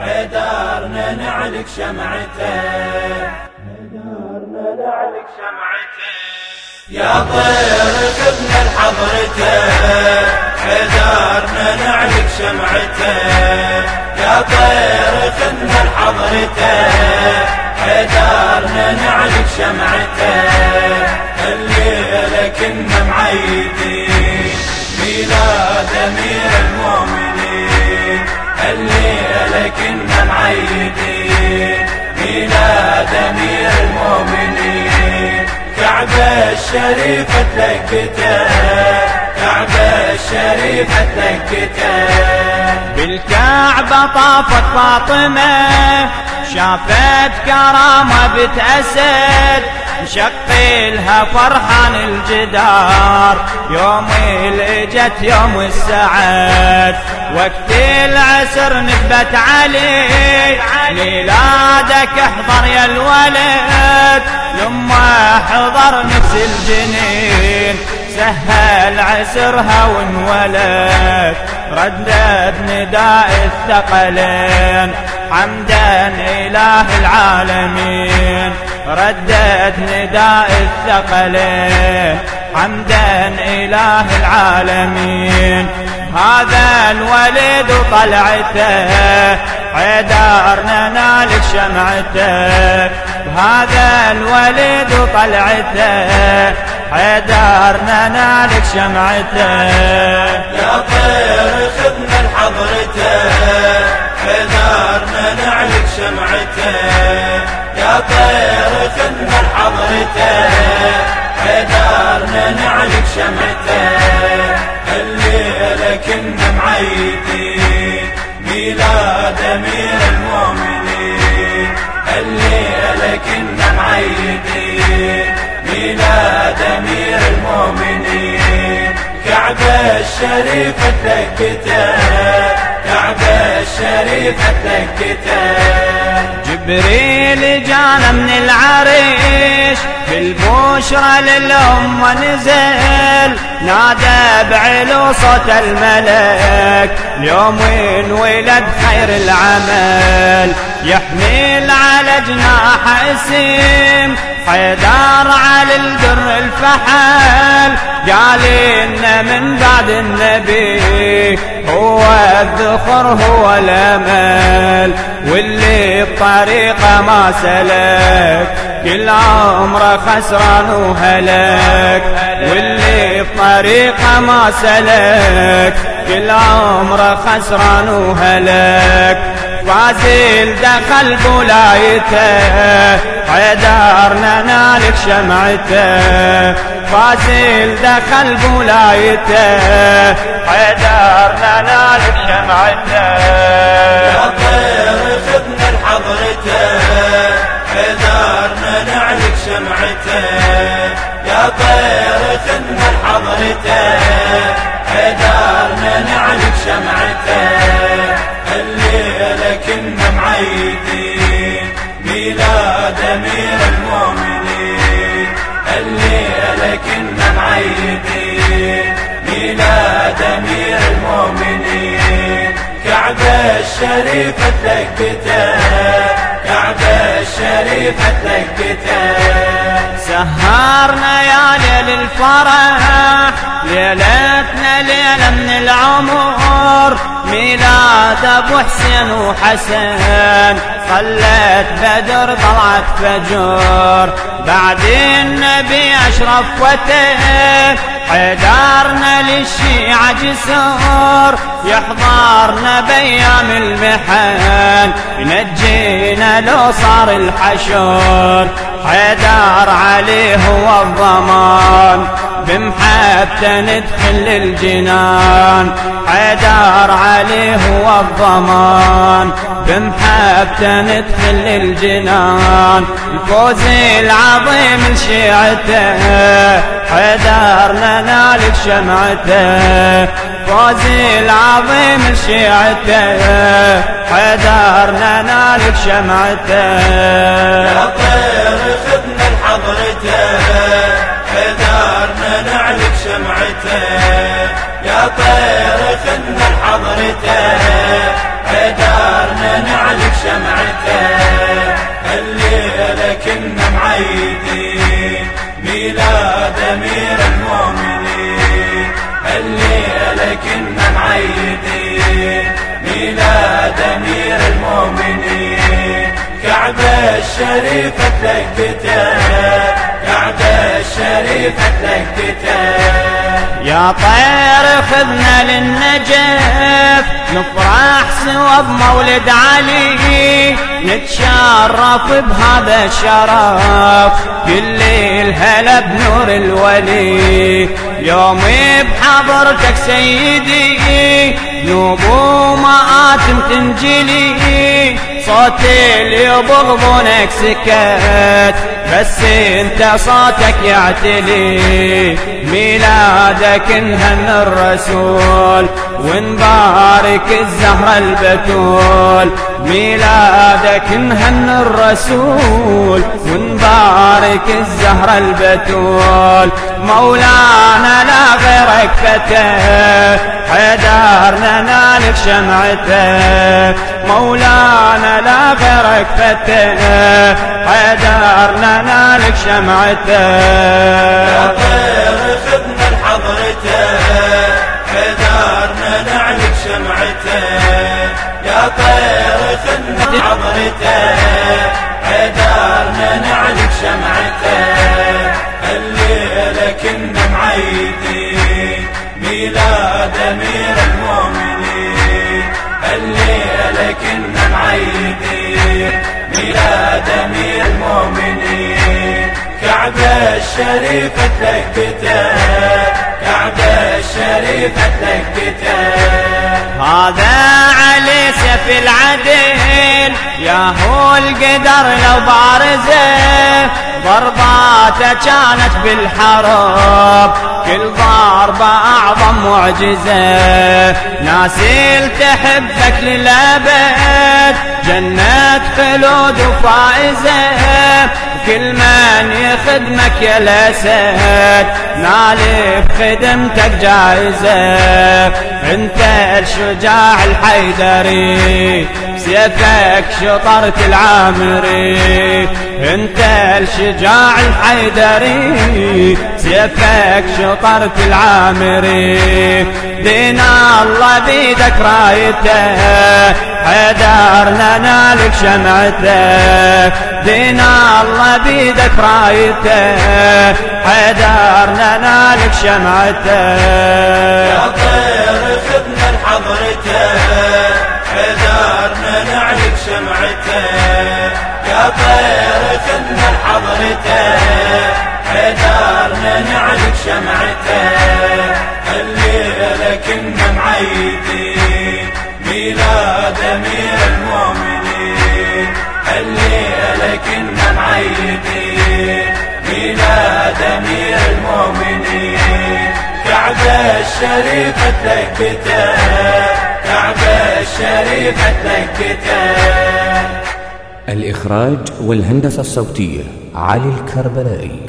حيدرنا نعلق شمعته. حيدرنا نعلق شمعته. يا طير خذنا لحضرته حيدرنا نعلق شمعته. يا طير خذنا لحضرته حيدرنا نعلق شمعته. الليلة كنا معيدين. ميلاد أمير المؤمنين. الليلة كنا معيدين ميلاد أمير المؤمنين. كعبة الشريفة تلقته كعبة الشريفة تلقته بالكعبة طافت فاطمة شافت كرامة بنت أسد مشقلها فرحان الجدار. يوم اللي جت يوم السعد. وقت العسر نثبت علي ميلادك احضر يا الولد. لما حضر نفس الجنين. سهل عسرها وانولد. ردد نداء الثقلين. حمدا إله العالمين. ردد نداء الثقلين حمدا إله العالمين. هذا الولد طلعته. عدارنا نالك شمعته. هذا الولد طلعته. عدارنا نالك شمعته. يا طير خذنا لحضرته حدارنا نعلق شمعته. يا طير الليلة كنا معيدين ميلاد أمير المؤمنين. الليلة كنا معيدين ميلاد أمير المؤمنين. كعبة الشريفة تلقته كعبة جبريل جانا من العريش بالبشرى للأم نزل. نادى بعلو صوت الملك اليوم ولد خير العمل. يحمل على جناح اسم حيدار على الدر الفحل قال إن من بعد النبي هو الذخر هو الأمل واللي بطريقة ما سلك كل عمره خسران وهلك واللي بطريقة ما سلك كل عمره خسران وهلك. فازل دخل بولايته حيدارنا نالك شمعته. فازل دخل بولايته حيدارنا نالك شمعته. يا طير خذنا لحضرته حيدارنا نعلق شمعته. كنا معيدين ميلاد أمير المؤمنين. الليلة كنا معيدين ميلاد أمير المؤمنين. كعبة الشريفة تلقته كعبة الشريفة تلقته سهرنا يا ليل الفرح. ليلة من العمر ميلاد أبو حسين وحسن صلت بدر طلعت فجر بعد النبي أشرف وته حيدارنا للشيعة جسور يحضرنا بأيام المحن. ينجينا لو صار الحشر. حيدار عليه هو الضمان بمحبته ندخل للجنان. حيدار عليه هو الضمان بمحبته ندخل للجنان. الفوز العظيم لشيعته حيدار نالك شمعته. فوز العظيم لشيعته حيدار نالك شمعته. يا طير خذنا لحضرته حيدارنا نعلق شمعته. يا طير خذنا لحضرته حيدارنا نعلق شمعته. الليلة كنا معيدين. ميلاد أمير كنا معيدين ميلاد أمير المؤمنين. كعبة الشريفة تلقته كعبة الشريفة تلقته يا طير خذنا للنجف نفرح سوا بمولد علي. نتشرف بهذا الشرف كل الهلا بنور الولي. يومي بحضرتك سيدي نوب ومآتم تنجلي. صوت اللي يبغضونك سكت بس انت صوتك يعتلي. ميلادك انهن الرسول ونبارك الزهرة البتول. ميلادك انهن الرسول ونبارك الزهرة البتول. مولانا لا غيرك فتى حيدارنا نالك شمعته. مولانا لا غيرك فتى حيدارنا نالك طير خذنا لحضرته شمعته. يا طير خذنا شمعته. الليلة كنا ميلاد أمير الشريفة تلقته كعبة الشريفة تلقته هذا علي سيف العدل يا هو القدر لو بارزه. ضرباته كانت بالحرب كل ضربة أعظم معجزة. ناس تحبك للأبد جنة خلود وفائزة. كل من يخدمك يا الأسد نال بخدمتك جائزة انت الشجاع الحيدري. سيفك شطرت العامري. انت الشجاع الحيدري. سيفك شطرت العامري. دين الله بيدك رايته. حيدرنا نالك شمعته دين الله بيدك رايته. حيدرنا نالك شمعته. يا طير خذنا لحضرته حيدرنا نعلك شمعته. يا طير حيدرنا نعلك شمعته. أمير المؤمنين. كعبة الشريفة تلقته كعبة الشريفة تلقته الإخراج والهندسة الصوتية علي الكربلائي.